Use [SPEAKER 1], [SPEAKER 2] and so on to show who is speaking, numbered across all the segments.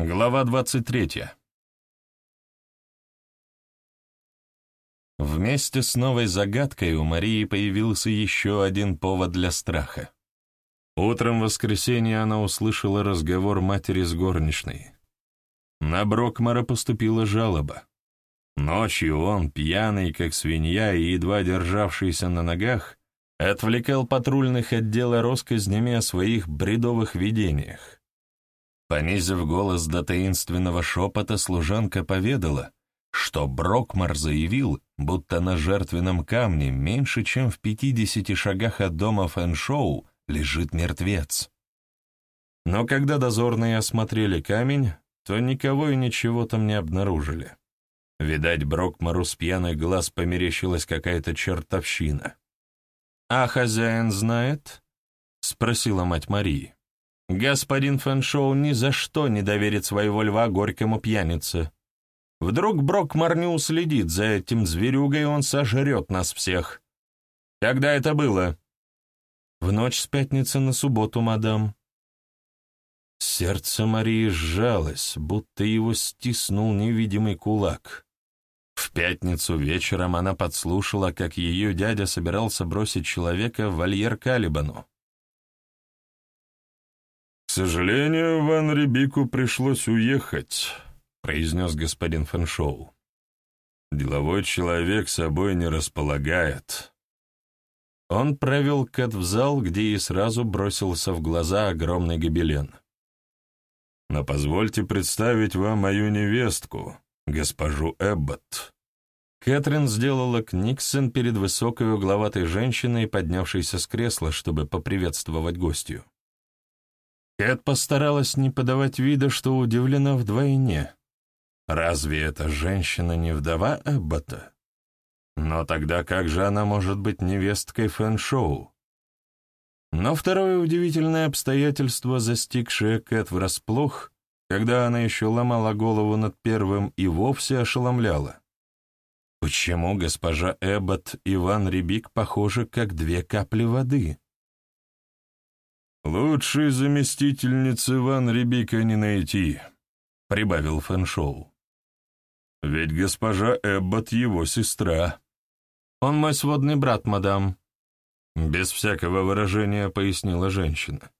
[SPEAKER 1] Глава 23. Вместе с новой загадкой у Марии появился еще один повод для страха. Утром в воскресенье она услышала разговор матери с горничной. На Брокмара поступила жалоба. Ночью он, пьяный, как свинья и едва державшийся на ногах, отвлекал патрульных отдела росказнями о своих бредовых видениях. Понизив голос до таинственного шепота, служанка поведала, что Брокмар заявил, будто на жертвенном камне меньше, чем в пятидесяти шагах от дома Фэншоу лежит мертвец. Но когда дозорные осмотрели камень, то никого и ничего там не обнаружили. Видать, Брокмару с пьяных глаз померещилась какая-то чертовщина. «А хозяин знает?» — спросила мать Марии. Господин Фэншоу ни за что не доверит своего льва горькому пьянице. Вдруг Брокмар не уследит за этим зверюгой, и он сожрет нас всех. Когда это было? В ночь с пятницы на субботу, мадам. Сердце Марии сжалось, будто его стиснул невидимый кулак. В пятницу вечером она подслушала, как ее дядя собирался бросить человека в вольер Калибану
[SPEAKER 2] сожалению, Ван Рибику пришлось уехать», — произнес господин Фэншоу. «Деловой человек собой не располагает».
[SPEAKER 1] Он провел Кэт в зал, где и сразу бросился в глаза огромный гобелен.
[SPEAKER 2] «Но позвольте представить вам мою невестку, госпожу Эбботт».
[SPEAKER 1] Кэтрин сделала книксон перед высокой угловатой женщиной, поднявшейся с кресла, чтобы поприветствовать гостью. Кэт постаралась не подавать вида, что удивлена вдвойне. Разве эта женщина не вдова Эббота? Но тогда как же она может быть невесткой Фэн-шоу? Но второе удивительное обстоятельство, застигшее Кэт врасплох, когда она еще ломала голову над первым и вовсе ошеломляла. Почему госпожа Эббот и Ван Рибик похожи, как две капли воды?
[SPEAKER 2] «Лучшей заместительницы Ван Рибика не найти», — прибавил Фэншоу. «Ведь госпожа Эббот его сестра».
[SPEAKER 1] «Он мой сводный брат, мадам», — без всякого выражения пояснила женщина.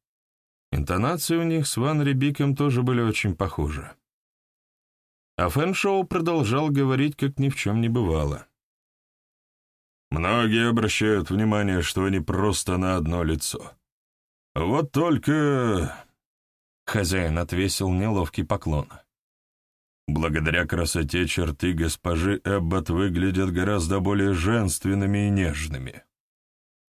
[SPEAKER 1] Интонации у них с Ван Рибиком тоже были очень похожи. А Фэншоу продолжал говорить, как ни в чем не бывало.
[SPEAKER 2] «Многие обращают внимание, что они просто на одно лицо. «Вот только...» — хозяин отвесил неловкий поклон. «Благодаря красоте черты госпожи Эббот выглядят гораздо более женственными и нежными».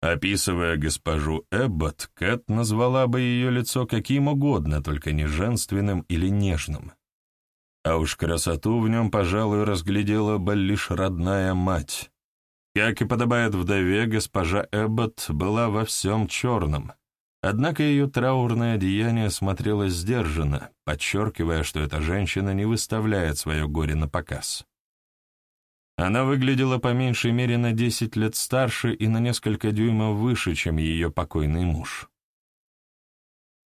[SPEAKER 2] Описывая госпожу Эббот, Кэт назвала бы ее лицо каким угодно, только не женственным или нежным. А уж красоту в нем, пожалуй, разглядела бы лишь родная мать. Как и подобает вдове, госпожа Эббот была во всем черном, Однако ее траурное одеяние смотрелось сдержанно, подчеркивая, что эта женщина не выставляет свое горе на показ. Она выглядела по меньшей мере на десять лет старше и на несколько дюймов выше, чем ее покойный муж.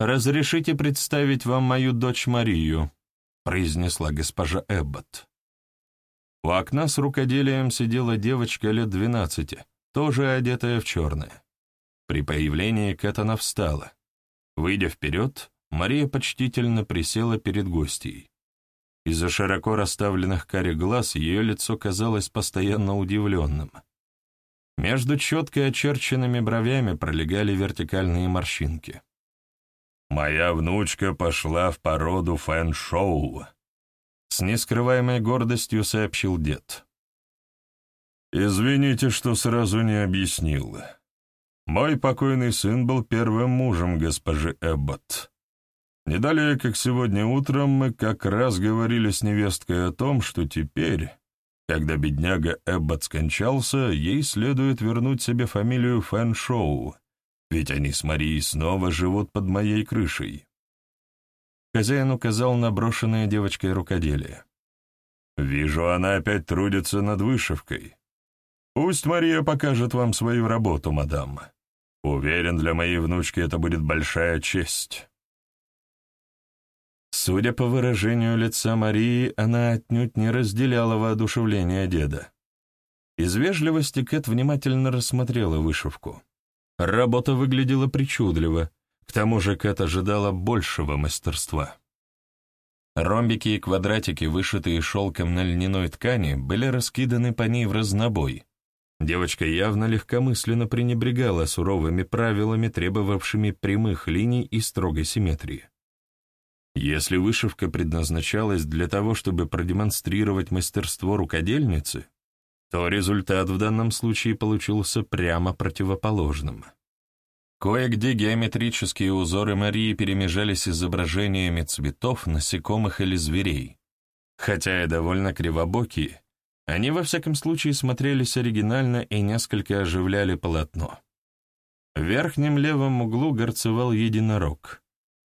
[SPEAKER 2] «Разрешите представить вам мою дочь Марию», — произнесла госпожа Эббот. У окна с рукоделием сидела девочка лет двенадцати, тоже одетая в черное. При появлении Кэт она встала. Выйдя вперед, Мария почтительно присела перед гостьей. Из-за широко расставленных карих глаз ее лицо казалось постоянно удивленным. Между четко очерченными бровями пролегали вертикальные морщинки. «Моя внучка пошла в породу фэн-шоу», —
[SPEAKER 1] с нескрываемой гордостью сообщил дед.
[SPEAKER 2] «Извините, что сразу не объяснил. Мой покойный сын был первым мужем госпожи Эббот. Не как сегодня утром, мы как раз говорили с невесткой о том, что теперь, когда бедняга Эббот скончался, ей следует вернуть себе фамилию Фэн-Шоу, ведь они с Марией снова живут под моей крышей.
[SPEAKER 1] Хозяин указал на брошенное девочкой рукоделие.
[SPEAKER 2] «Вижу, она опять трудится над вышивкой. Пусть Мария покажет вам свою работу, мадам». Уверен, для моей внучки это будет большая честь.
[SPEAKER 1] Судя по выражению лица Марии, она отнюдь не разделяла воодушевление деда. Из вежливости Кэт внимательно рассмотрела вышивку. Работа выглядела причудливо, к тому же Кэт ожидала большего мастерства. Ромбики и квадратики, вышитые шелком на льняной ткани, были раскиданы по ней в разнобой. Девочка явно легкомысленно пренебрегала суровыми правилами, требовавшими прямых линий и строгой симметрии. Если вышивка предназначалась для того, чтобы продемонстрировать мастерство рукодельницы, то результат в данном случае получился прямо противоположным. Кое-где геометрические узоры Марии перемежались изображениями цветов, насекомых или зверей. Хотя и довольно кривобокие, они во всяком случае смотрелись оригинально и несколько оживляли полотно. В верхнем левом углу горцевал единорог.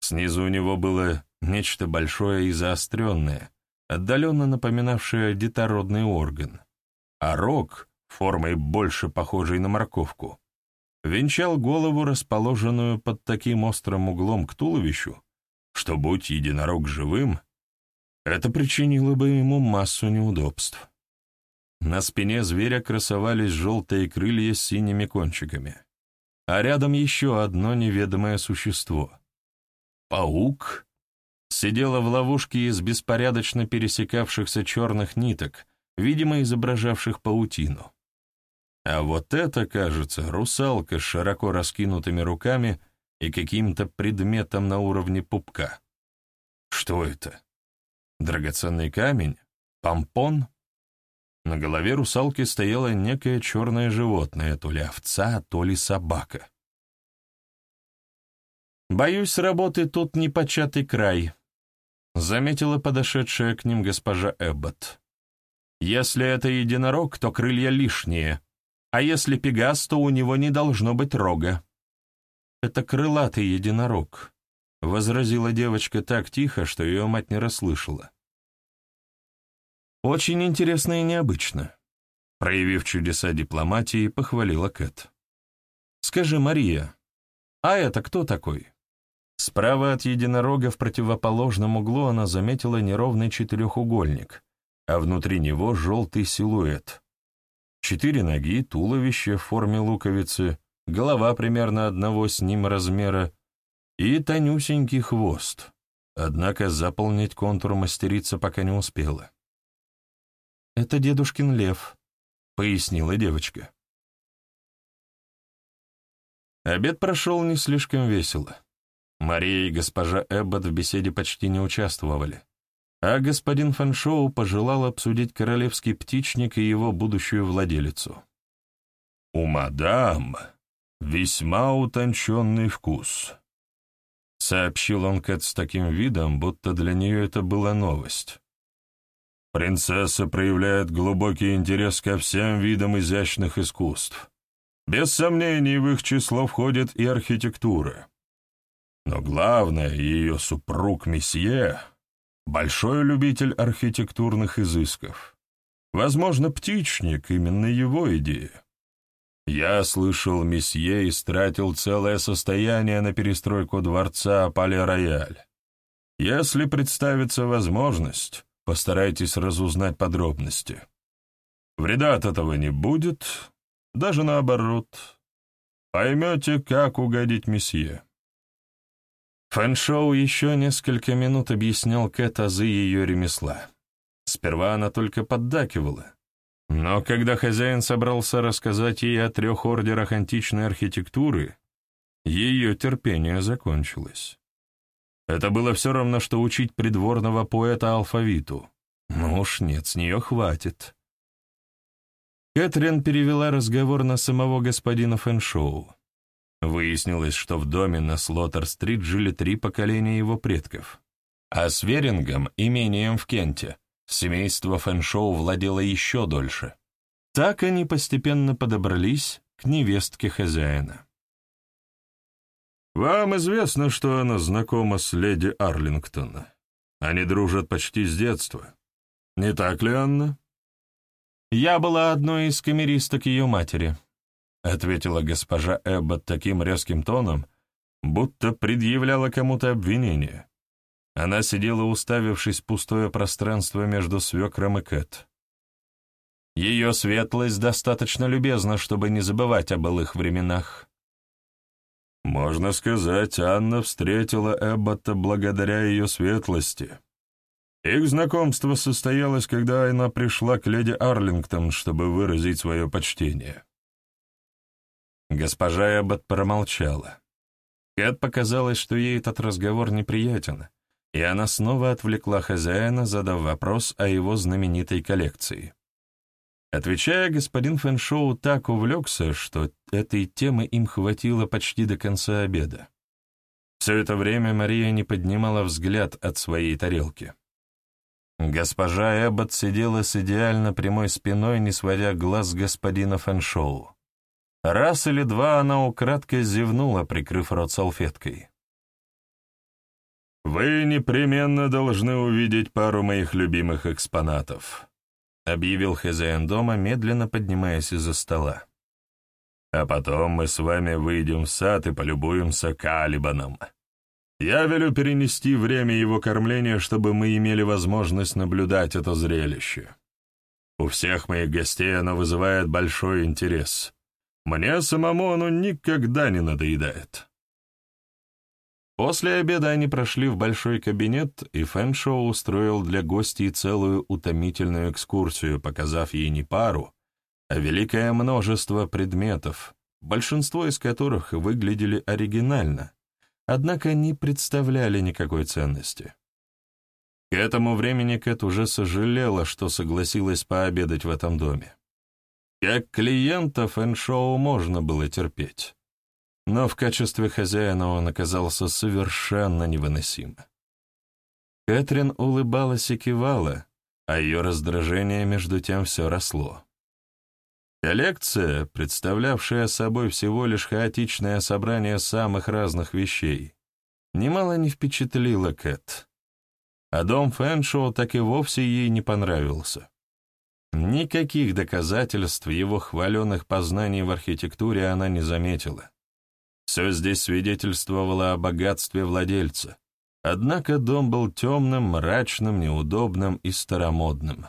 [SPEAKER 1] Снизу у него было нечто большое и заостренное, отдаленно напоминавшее детородный орган, а рог, формой больше похожей на морковку, венчал голову, расположенную под таким острым углом к туловищу, что, будь единорог живым, это причинило бы ему массу неудобств. На спине зверя красовались желтые крылья с синими кончиками, а рядом еще одно неведомое существо. Паук сидело в ловушке из беспорядочно пересекавшихся черных ниток, видимо, изображавших паутину. А вот это, кажется, русалка с широко раскинутыми руками и каким-то предметом на уровне пупка. Что это? Драгоценный камень? Помпон? На голове русалки стояло некое черное животное, то ли овца, то ли собака. «Боюсь, работы тут непочатый край», — заметила подошедшая к ним госпожа Эббот. «Если это единорог, то крылья лишние, а если пегас, то у него не должно быть рога». «Это крылатый единорог», — возразила девочка так тихо, что ее мать не расслышала. «Очень интересно и необычно», — проявив чудеса дипломатии, похвалила Кэт. «Скажи, Мария, а это кто такой?» Справа от единорога в противоположном углу она заметила неровный четырехугольник, а внутри него желтый силуэт. Четыре ноги, туловище в форме луковицы, голова примерно одного с ним размера и тонюсенький хвост. Однако заполнить контур мастерица пока не успела. «Это дедушкин лев», — пояснила девочка. Обед прошел не слишком весело. Мария и госпожа Эббот в беседе почти не участвовали, а господин Фаншоу пожелал обсудить королевский птичник и его будущую владелицу. «У мадам весьма утонченный вкус», — сообщил он Кэт с таким видом, будто для нее это была новость. «Принцесса проявляет глубокий интерес ко всем видам изящных искусств. Без сомнений, в их число входит и архитектура. Но главное, ее супруг месье — большой любитель архитектурных изысков. Возможно, птичник — именно его идея. Я слышал, месье истратил целое состояние на перестройку дворца Пале-Рояль. Если представится возможность, постарайтесь разузнать подробности. Вреда от этого не будет, даже наоборот. Поймете, как угодить месье. Фэншоу еще несколько минут объяснял Кэт азы ее ремесла. Сперва она только поддакивала. Но когда хозяин собрался рассказать ей о трех ордерах античной архитектуры, ее терпение закончилось. Это было все равно, что учить придворного поэта алфавиту. Ну уж нет, с нее хватит. Кэтрин перевела разговор на самого господина Фэншоу. Выяснилось, что в доме на Слоттер-стрит жили три поколения его предков. А с Верингом, имением в Кенте, семейство Фэншоу владело еще дольше. Так они постепенно подобрались к невестке хозяина. «Вам известно, что она знакома с леди Арлингтон. Они дружат почти с детства. Не так ли, Анна?» «Я была одной из камеристок ее матери», — ответила госпожа Эббот таким резким тоном, будто предъявляла кому-то обвинение. Она сидела, уставившись в пустое пространство между свекром и Кэт. Ее светлость достаточно любезна, чтобы не забывать о былых временах.
[SPEAKER 2] Можно сказать, Анна встретила Эббота благодаря ее светлости. Их знакомство состоялось, когда она пришла к леди Арлингтон, чтобы выразить свое почтение.
[SPEAKER 1] Госпожа Эббот промолчала. Кэт показалось, что ей этот разговор неприятен, и она снова отвлекла хозяина, задав вопрос о его знаменитой коллекции. Отвечая, господин Фэншоу так увлекся, что этой темы им хватило почти до конца обеда. Все это время Мария не поднимала взгляд от своей тарелки. Госпожа Эббот сидела с идеально прямой спиной, не сводя глаз господина Фэншоу. Раз или два она украдкой зевнула, прикрыв рот салфеткой.
[SPEAKER 2] «Вы непременно должны увидеть пару моих любимых экспонатов», — объявил хозяин дома, медленно поднимаясь из-за стола. «А потом мы с вами выйдем в сад и полюбуемся калибаном. Я велю перенести время его кормления, чтобы мы имели возможность наблюдать это зрелище. У всех моих гостей оно вызывает большой интерес. Мне самому оно никогда не надоедает».
[SPEAKER 1] После обеда они прошли в большой кабинет, и Фэншоу устроил для гостей целую утомительную экскурсию, показав ей не пару, а великое множество предметов, большинство из которых выглядели оригинально, однако не представляли никакой ценности. К этому времени Кэт уже сожалела, что согласилась пообедать в этом доме. Как клиента Фэншоу можно было терпеть но в качестве хозяина он оказался совершенно невыносим. Кэтрин улыбалась и кивала, а ее раздражение между тем все росло. Коллекция, представлявшая собой всего лишь хаотичное собрание самых разных вещей, немало не впечатлила Кэт. А дом Фэншоу так и вовсе ей не понравился. Никаких доказательств его хваленных познаний в архитектуре она не заметила. Все здесь свидетельствовало о богатстве владельца. Однако дом был темным, мрачным, неудобным и старомодным.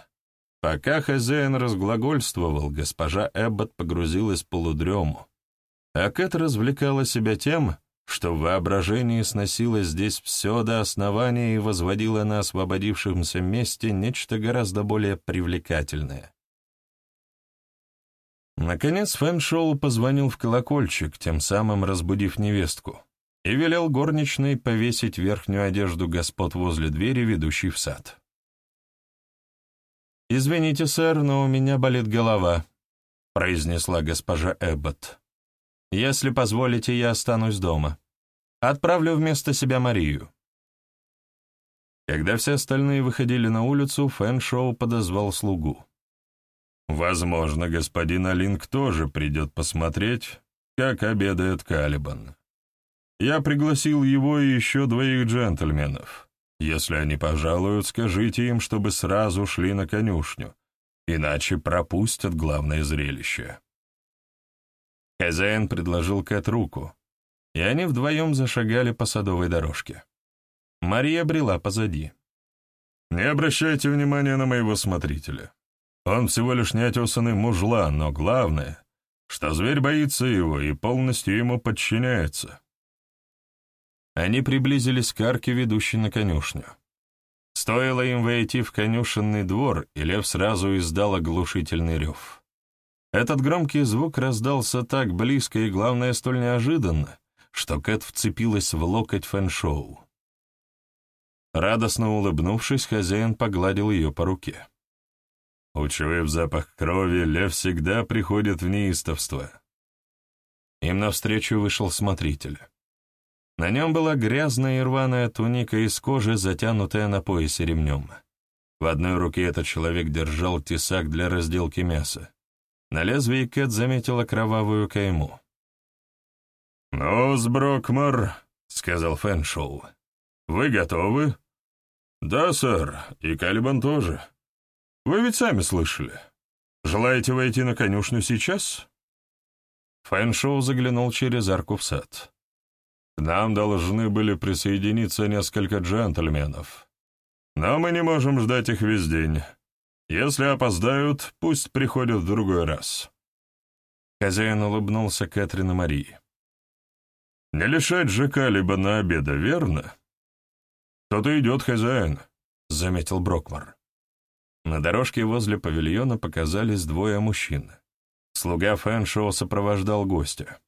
[SPEAKER 1] Пока хозяин разглагольствовал, госпожа Эббот погрузилась в полудрему, а Кэт развлекала себя тем, что в воображении сносила здесь все до основания и возводила на освободившемся месте нечто гораздо более привлекательное. Наконец Фэншоу позвонил в колокольчик, тем самым разбудив невестку, и велел горничной повесить верхнюю одежду господ возле двери, ведущей в сад. «Извините, сэр, но у меня болит голова», — произнесла госпожа Эббот. «Если позволите, я останусь дома. Отправлю вместо себя Марию». Когда все остальные выходили на улицу, Фэншоу подозвал слугу. Возможно, господин Алинг тоже придет посмотреть, как обедает Калибан. Я пригласил его и еще двоих джентльменов. Если они пожалуют, скажите им, чтобы сразу шли на конюшню, иначе пропустят главное зрелище. Хозяин предложил Кэт руку, и они вдвоем зашагали по садовой дорожке. Мария брела позади. «Не обращайте внимания на моего смотрителя. Он всего лишь неотесанный мужлан, но главное, что зверь боится его и полностью ему подчиняется. Они приблизились к арке, ведущей на конюшню. Стоило им войти в конюшенный двор, и лев сразу издал оглушительный рев. Этот громкий звук раздался так близко и, главное, столь неожиданно, что Кэт вцепилась в локоть фэншоу. Радостно улыбнувшись, хозяин погладил ее по руке. Учуяв запах крови, лев всегда приходит в неистовство. Им навстречу вышел смотритель. На нем была грязная и рваная туника из кожи, затянутая на поясе ремнем. В одной руке этот человек держал тесак для разделки мяса. На лезвии Кэт заметила кровавую кайму.
[SPEAKER 2] «Ну, Сброкмар», — сказал Фэншоу, — «вы готовы?» «Да, сэр, и Калибан тоже». Вы ведь сами слышали. Желаете войти на конюшню сейчас?»
[SPEAKER 1] Фэншоу заглянул через арку в сад.
[SPEAKER 2] К нам должны были присоединиться несколько джентльменов. Но мы не можем ждать их весь день. Если опоздают, пусть приходят в другой раз».
[SPEAKER 1] Хозяин улыбнулся Кэтрин и Марии.
[SPEAKER 2] «Не лишать же Калиба на обеда, верно?» «Кто-то идет, хозяин», — заметил Брокмар.
[SPEAKER 1] На дорожке возле павильона показались двое мужчин. Слуга Фэншоу сопровождал гостя.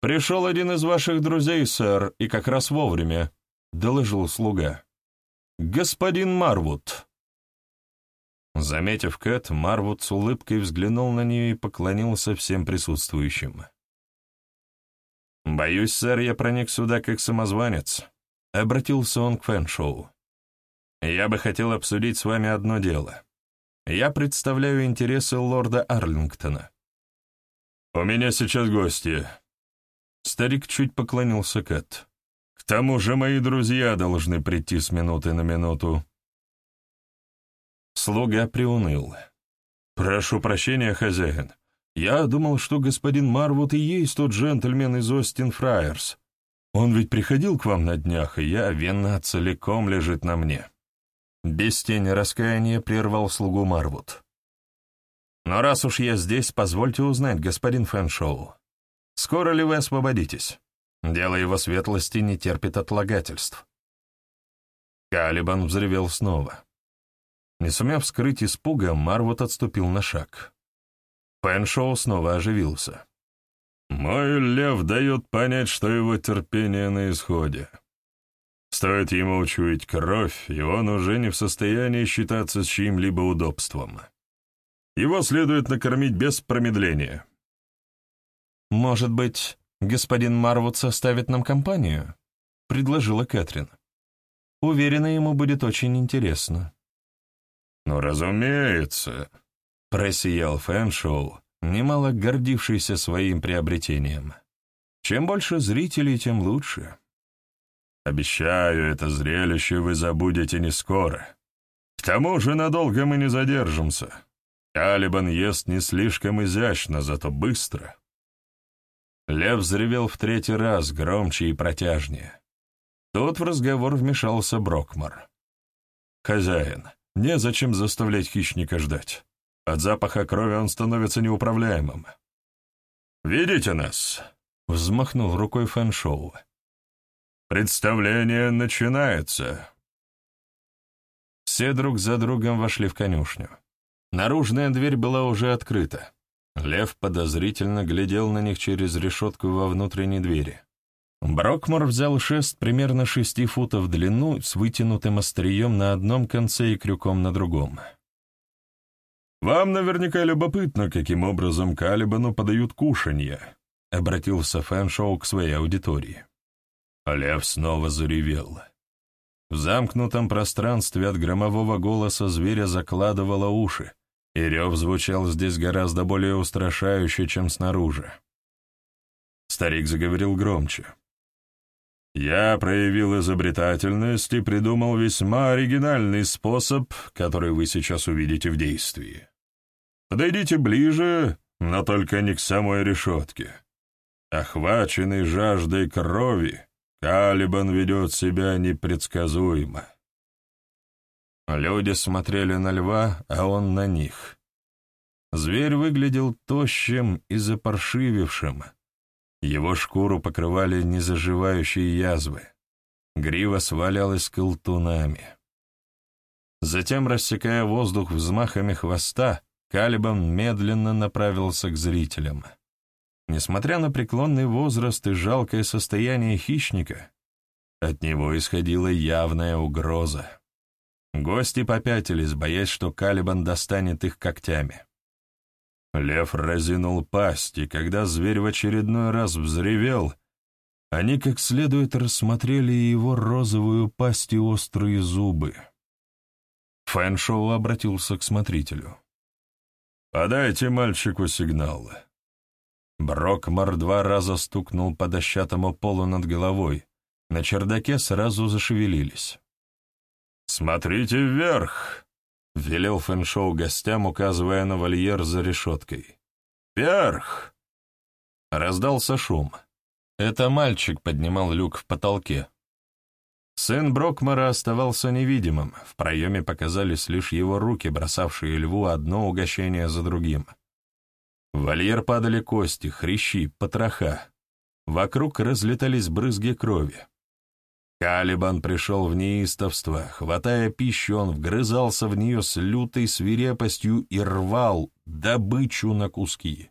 [SPEAKER 1] «Пришел один из ваших друзей, сэр, и как раз вовремя», — доложил слуга. «Господин Марвуд». Заметив Кэт, Марвуд с улыбкой взглянул на нее и поклонился всем присутствующим. «Боюсь, сэр, я проник сюда как самозванец», — обратился он к Фэншоу. «Я бы хотел обсудить с вами одно дело. Я представляю интересы лорда Арлингтона».
[SPEAKER 2] «У меня сейчас гости».
[SPEAKER 1] Старик чуть поклонился Кэт.
[SPEAKER 2] «К тому же мои друзья должны прийти с минуты на минуту».
[SPEAKER 1] Слуга приуныл. «Прошу прощения, хозяин. Я думал, что господин Марвуд и есть тот джентльмен из Остин Фраерс. Он ведь приходил к вам на днях, и я, вина целиком лежит на мне». Без тени раскаяния прервал слугу Марвуд. «Но раз уж я здесь, позвольте узнать, господин Фэншоу, скоро ли вы освободитесь? Дело его светлости не терпит отлагательств». Калибан взревел снова. Не сумев скрыть испуга, Марвуд отступил на шаг. Пеншоу снова оживился.
[SPEAKER 2] «Мой лев дает понять, что его терпение на исходе. Стоит ему учуять кровь, и он уже не в состоянии считаться с чьим-либо удобством. Его следует накормить без промедления».
[SPEAKER 1] «Может быть, господин Марвуд составит нам компанию?» — предложила Кэтрин. «Уверена, ему будет очень интересно».
[SPEAKER 2] «Ну, разумеется», — просиял Фэншоу, немало гордившийся своим приобретением. «Чем больше зрителей, тем лучше». «Обещаю, это зрелище вы забудете не скоро. К тому же надолго мы не задержимся. Калибан ест не слишком изящно, зато быстро». Лев взревел в третий раз, громче и протяжнее. Тут в разговор вмешался Брокмар. «Хозяин, Незачем заставлять хищника ждать. От запаха крови он становится неуправляемым. «Видите нас?» — взмахнул рукой Фэншоу. «Представление начинается!» Все друг за другом вошли в конюшню. Наружная дверь была уже открыта. Лев подозрительно глядел на них через решетку во внутренней двери. Брокмор взял шест примерно шести футов в длину с вытянутым острием на одном конце и крюком на другом. «Вам наверняка любопытно, каким образом Калибану подают кушанье», — обратился Фэншоу к своей аудитории. Лев снова заревел. В замкнутом пространстве от громового голоса зверя закладывало уши, и рев звучал здесь гораздо более устрашающе, чем снаружи. Старик заговорил громче. Я проявил изобретательность и придумал весьма оригинальный способ, который вы сейчас увидите в действии. Подойдите ближе, но только не к самой решетке. Охваченный жаждой крови, Калибан ведет себя непредсказуемо. Люди смотрели на льва, а он на них. Зверь выглядел тощим и запаршивившим, его шкуру покрывали незаживающие язвы. Грива свалялась колтунами. Затем, рассекая воздух взмахами хвоста, Калибан медленно направился к зрителям. Несмотря на преклонный возраст и жалкое состояние хищника, от него исходила явная угроза. Гости попятились, боясь, что Калибан достанет их когтями. Лев разинул пасть, и когда зверь в очередной раз взревел, они как следует рассмотрели его розовую пасть и острые зубы. Фэншоу обратился к смотрителю. «Подайте мальчику сигнал». Брокмар два раза стукнул по дощатому полу над головой. На чердаке сразу зашевелились. «Смотрите вверх!» — велел Фэншоу гостям, указывая на вольер за решеткой. «Вверх!» Раздался шум.
[SPEAKER 1] Это мальчик поднимал люк в потолке. Сын Брокмара оставался невидимым, в проеме показались лишь его руки, бросавшие льву одно угощение за другим. В вольер падали кости, хрящи, потроха. Вокруг разлетались брызги крови. Калибан пришел в неистовство. Хватая пищу, он вгрызался в нее с лютой свирепостью и рвал добычу на куски.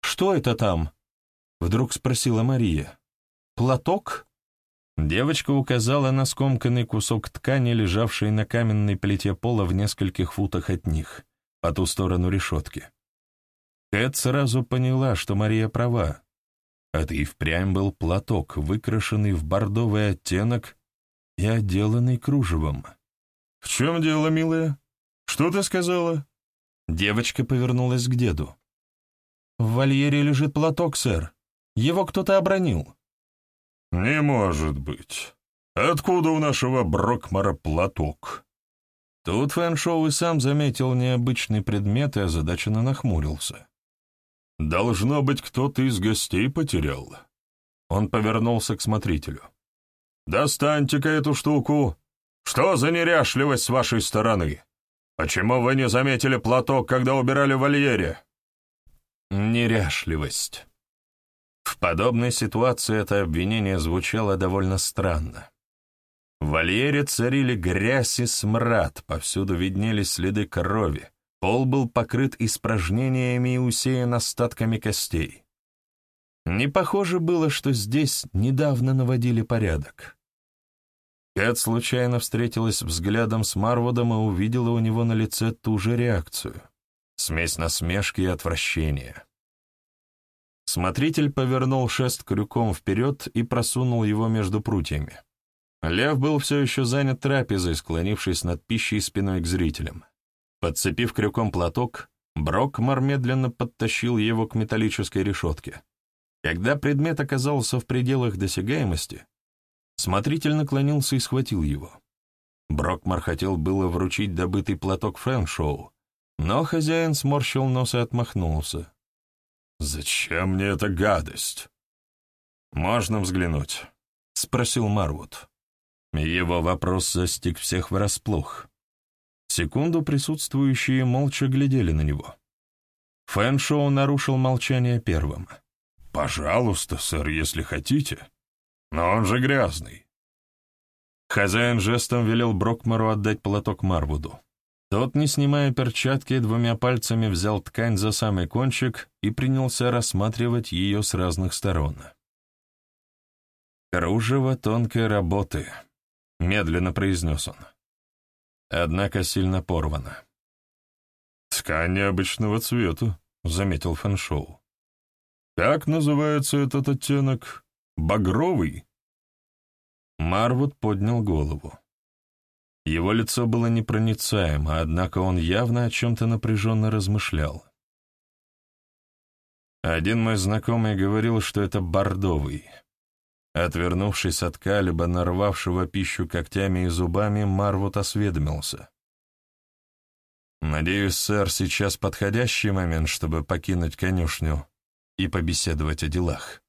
[SPEAKER 1] «Что это там?» — вдруг спросила Мария. «Платок?» Девочка указала на скомканный кусок ткани, лежавший на каменной плите пола в нескольких футах от них, по ту сторону решетки. Кэт сразу поняла, что Мария права. Это и впрямь был платок, выкрашенный в бордовый оттенок и отделанный кружевом.
[SPEAKER 2] «В чем дело, милая? Что ты сказала?»
[SPEAKER 1] Девочка повернулась к деду. «В вольере лежит платок, сэр. Его кто-то обронил».
[SPEAKER 2] «Не может быть. Откуда у нашего Брокмара платок?»
[SPEAKER 1] Тут Фэншоу и сам заметил необычный предмет и озадаченно нахмурился.
[SPEAKER 2] «Должно быть, кто-то из гостей потерял». Он повернулся к смотрителю. «Достаньте-ка эту штуку. Что за неряшливость с вашей стороны? Почему вы не заметили платок, когда убирали в вольере?»
[SPEAKER 1] Неряшливость. В подобной ситуации это обвинение звучало довольно странно. В вольере царили грязь и смрад, повсюду виднелись следы крови, пол был покрыт испражнениями и усеян остатками костей. Не похоже было, что здесь недавно наводили порядок. Кэт случайно встретилась взглядом с Марвудом и увидела у него на лице ту же реакцию — смесь насмешки и отвращения. Смотритель повернул шест крюком вперед и просунул его между прутьями. Лев был все еще занят трапезой, склонившись над пищей спиной к зрителям. Подцепив крюком платок, Брокмар медленно подтащил его к металлической решетке. Когда предмет оказался в пределах досягаемости, смотритель наклонился и схватил его. Брокмар хотел было вручить добытый платок Фэншоу, но хозяин сморщил нос и отмахнулся.
[SPEAKER 2] «Зачем мне эта гадость?»
[SPEAKER 1] «Можно взглянуть?» — спросил Марвуд. Его вопрос застиг всех врасплох. Секунду присутствующие молча глядели на него. Фэншоу нарушил молчание первым.
[SPEAKER 2] «Пожалуйста, сэр, если хотите. Но он же грязный».
[SPEAKER 1] Хозяин жестом велел Брокмару отдать платок Марвуду. Тот, не снимая перчатки, двумя пальцами взял ткань за самый кончик и принялся рассматривать ее с разных сторон. «Кружево тонкой работы», — медленно произнес он. Однако сильно порвано.
[SPEAKER 2] «Ткань необычного цвета», — заметил Фэншоу. «Как называется этот оттенок? Багровый?»
[SPEAKER 1] Марвуд поднял голову. Его лицо было непроницаемо, однако он явно о чем-то напряженно размышлял. Один мой знакомый говорил, что это бордовый. Отвернувшись от калиба, нарвавшего пищу когтями и зубами, Марвуд осведомился. «Надеюсь, сэр, сейчас подходящий момент, чтобы покинуть конюшню и побеседовать о делах».